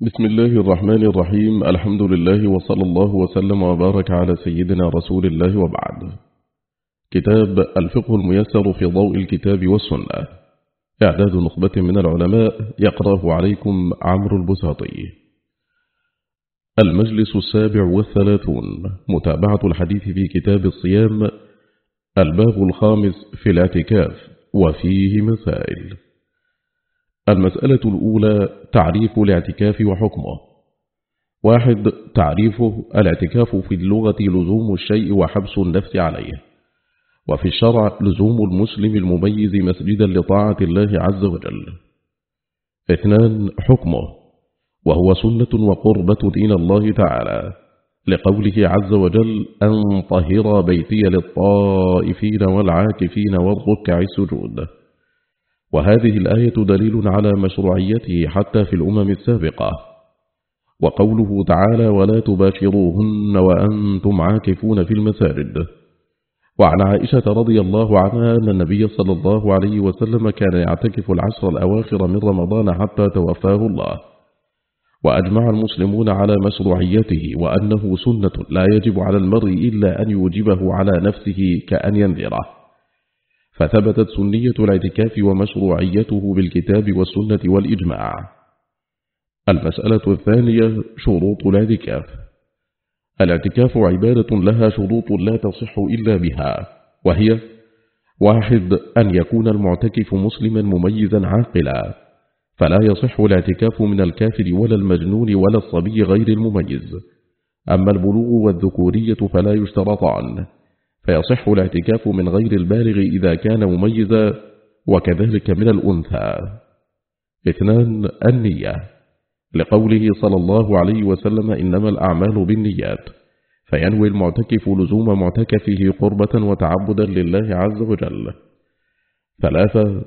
بسم الله الرحمن الرحيم. الحمد لله وصلى الله وسلم وبارك على سيدنا رسول الله وبعد. كتاب الفقه الميسر في ضوء الكتاب والسنة. إعداد نخبة من العلماء يقرأه عليكم عمرو البساطي. المجلس السابع والثلاثون. متابعة الحديث في كتاب الصيام. الباب الخامس في الاعتكاف. وفيه مسائل. المسألة الأولى تعريف الاعتكاف وحكمه. واحد تعريفه الاعتكاف في اللغة لزوم الشيء وحبس النفس عليه. وفي الشرع لزوم المسلم المميز مسجدا لطاعة الله عز وجل. اثنان حكمه وهو سنة وقربة إلى الله تعالى لقوله عز وجل أن طهر بيتي للطائفين والعاكفين والركع السجود وهذه الآية دليل على مشروعيته حتى في الأمم السابقة. وقوله تعالى ولا تباشروهن وأنتم عاكفون في المساجد وعن عائشة رضي الله عنها أن النبي صلى الله عليه وسلم كان يعتكف العشر الأواخر من رمضان حتى توفاه الله. وأجمع المسلمون على مشروعيته وأنه سنة لا يجب على المرء إلا أن يوجبه على نفسه كأن ينذره. فثبتت سنية الاعتكاف ومشروعيته بالكتاب والسنة والإجماع. المسألة الثانية شروط الاعتكاف. الاعتكاف عبادة لها شروط لا تصح إلا بها وهي واحد أن يكون المعتكف مسلما مميزا عاقلا. فلا يصح الاعتكاف من الكافر ولا المجنون ولا الصبي غير المميز. أما البلوغ والذكورية فلا يشترطان. فيصح الاعتكاف من غير البالغ إذا كان مميزا وكذلك من الأنثى. اثنان النية. لقوله صلى الله عليه وسلم إنما الأعمال بالنيات. فينوي المعتكف لزوم معتكفه قربة وتعبدا لله عز وجل. ثلاثة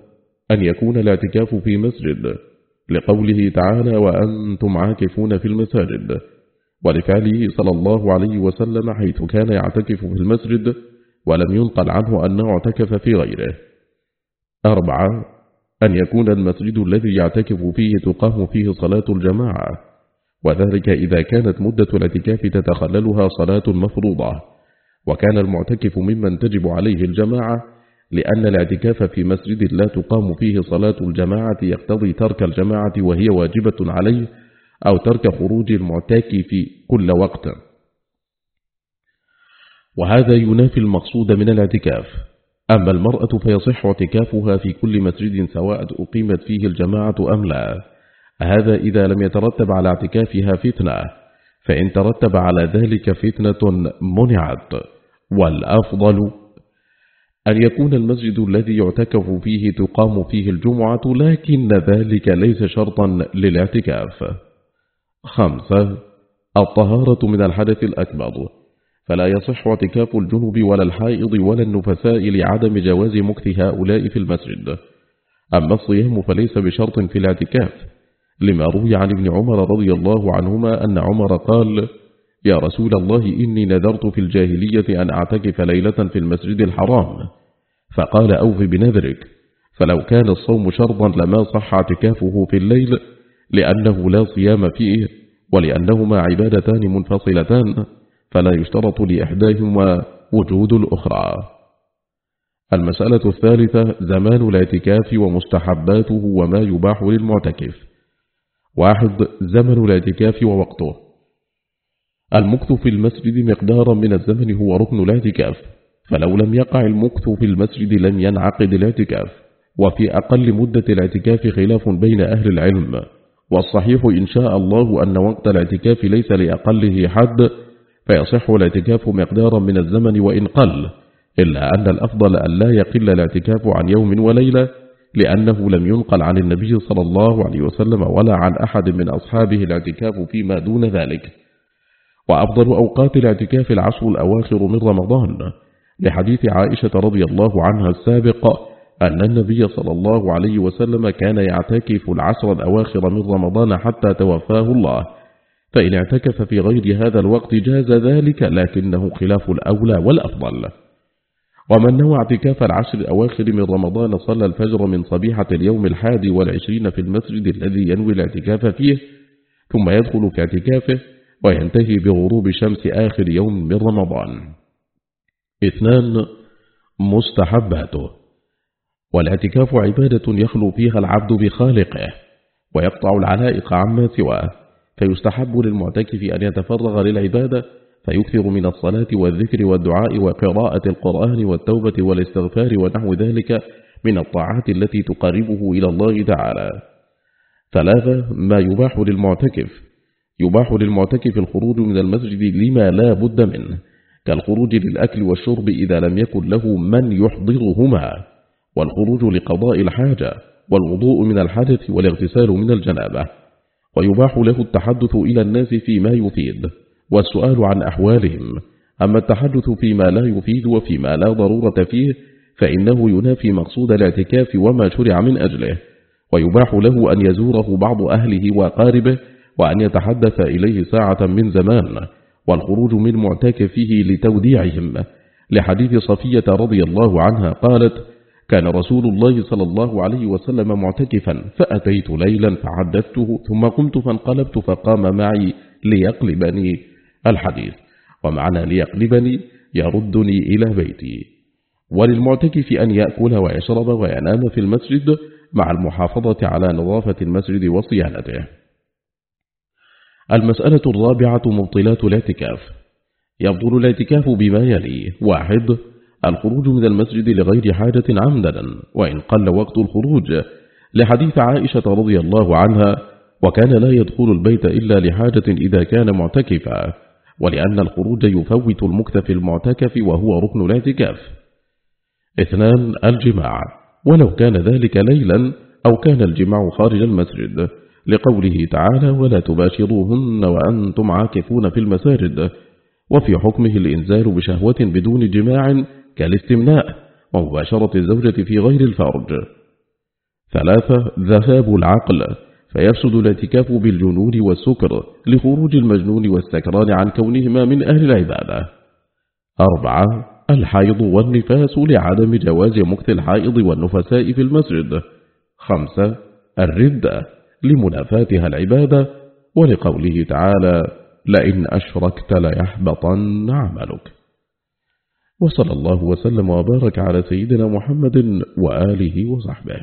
أن يكون الاعتكاف في مسجد. لقوله تعالى وأنتم عاكفون في المساجد. ولفعله صلى الله عليه وسلم حيث كان يعتكف في المسجد ولم ينقل عنه أنه اعتكف في غيره. أربعة أن يكون المسجد الذي يعتكف فيه تقام فيه صلاة الجماعة. وذلك إذا كانت مدة الاعتكاف تتخللها صلاة مفروضة. وكان المعتكف ممن تجب عليه الجماعة لأن الاعتكاف في مسجد لا تقام فيه صلاة الجماعة يقتضي ترك الجماعة وهي واجبة عليه أو ترك خروج المعتكف كل وقت. وهذا ينافي المقصود من الاعتكاف. أما المرأة فيصح اعتكافها في كل مسجد سواء أقيمت فيه الجماعة أم لا. هذا إذا لم يترتب على اعتكافها فتنة فإن ترتب على ذلك فتنة منعت. والأفضل أن يكون المسجد الذي يعتكف فيه تقام فيه الجمعة لكن ذلك ليس شرطا للاعتكاف. خمسة الطهارة من الحدث الأكبر. فلا يصح اعتكاف الجنوب ولا الحائض ولا النفساء لعدم جواز مكث هؤلاء في المسجد. أما الصيام فليس بشرط في الاعتكاف لما روي عن ابن عمر رضي الله عنهما أن عمر قال يا رسول الله إني نذرت في الجاهلية أن أعتكف ليلة في المسجد الحرام. فقال أوف بنذرك فلو كان الصوم شرطا لما صح اعتكافه في الليل لأنه لا صيام فيه ولأنهما عبادتان منفصلتان. فلا يشترط لإحداهما وجود الأخرى. المسألة الثالثة زمان الاعتكاف ومستحباته وما يباح للمعتكف. واحد زمن الاعتكاف ووقته. المكث في المسجد مقدارا من الزمن هو ركن الاعتكاف فلو لم يقع المكث في المسجد لم ينعقد الاعتكاف وفي أقل مدة الاعتكاف خلاف بين أهل العلم. والصحيح إن شاء الله أن وقت الاعتكاف ليس لأقله حد فيصح الاعتكاف مقدارا من الزمن وإن قل إلا أن الأفضل أن لا يقل الاعتكاف عن يوم وليلة لأنه لم ينقل عن النبي صلى الله عليه وسلم ولا عن أحد من أصحابه الاعتكاف فيما دون ذلك. وأفضل أوقات الاعتكاف العشر الأواخر من رمضان لحديث عائشة رضي الله عنها السابق أن النبي صلى الله عليه وسلم كان يعتكف العشر الأواخر من رمضان حتى توفاه الله. فإن اعتكف في غير هذا الوقت جاز ذلك لكنه خلاف الأولى والأفضل. ومن نوى اعتكاف العشر الأواخر من رمضان صلى الفجر من صبيحة اليوم الحادي والعشرين في المسجد الذي ينوي الاعتكاف فيه ثم يدخل في اعتكافه وينتهي بغروب شمس آخر يوم من رمضان. اثنان مستحباته. والاعتكاف عبادة يخلو فيها العبد بخالقه ويقطع العلائق عما سواه. فيستحب للمعتكف أن يتفرغ للعبادة فيكثر من الصلاة والذكر والدعاء وقراءة القرآن والتوبة والاستغفار ونحو ذلك من الطاعات التي تقربه إلى الله تعالى. ثلاثة ما يباح للمعتكف. يباح للمعتكف الخروج من المسجد لما لا بد منه كالخروج للأكل والشرب إذا لم يكن له من يحضرهما والخروج لقضاء الحاجة والوضوء من الحدث والاغتسال من الجنابة. ويباح له التحدث إلى الناس فيما يفيد والسؤال عن أحوالهم. أما التحدث فيما لا يفيد وفيما لا ضرورة فيه فإنه ينافي مقصود الاعتكاف وما شرع من أجله. ويباح له أن يزوره بعض أهله وقاربه وأن يتحدث إليه ساعة من زمان. والخروج من معتكفه لتوديعهم. لحديث صفية رضي الله عنها قالت كان رسول الله صلى الله عليه وسلم معتكفا فأتيت ليلا فحدثته ثم قمت فانقلبت فقام معي ليقلبني الحديث. ومعنى ليقلبني يردني إلى بيتي. وللمعتكف أن يأكل ويشرب وينام في المسجد مع المحافظة على نظافة المسجد وصيانته. المسألة الرابعة مبطلات الاعتكاف. يبطل الاعتكاف بما يلي واحد الخروج من المسجد لغير حاجة عمدا وإن قل وقت الخروج. لحديث عائشة رضي الله عنها وكان لا يدخل البيت إلا لحاجة إذا كان معتكفا ولأن الخروج يفوت المكتف المعتكف وهو ركن الاعتكاف. اثنان الجماع. ولو كان ذلك ليلا أو كان الجماع خارج المسجد. لقوله تعالى ولا تباشروهن وأنتم عاكفون في المساجد وفي حكمه الإنزال بشهوة بدون جماع كالاستمناء ومباشرة الزوجة في غير الفرج. ثلاثة ذهاب العقل فيفسد الاعتكاف بالجنون والسكر لخروج المجنون والسكران عن كونهما من أهل العبادة. أربعة الحيض والنفاس لعدم جواز مكث الحائض والنفساء في المسجد. خمسة الردة لمنافاتها العبادة ولقوله تعالى لئن أشركت ليحبطن عملك. وصلى الله وسلم وبارك على سيدنا محمد وآله وصحبه.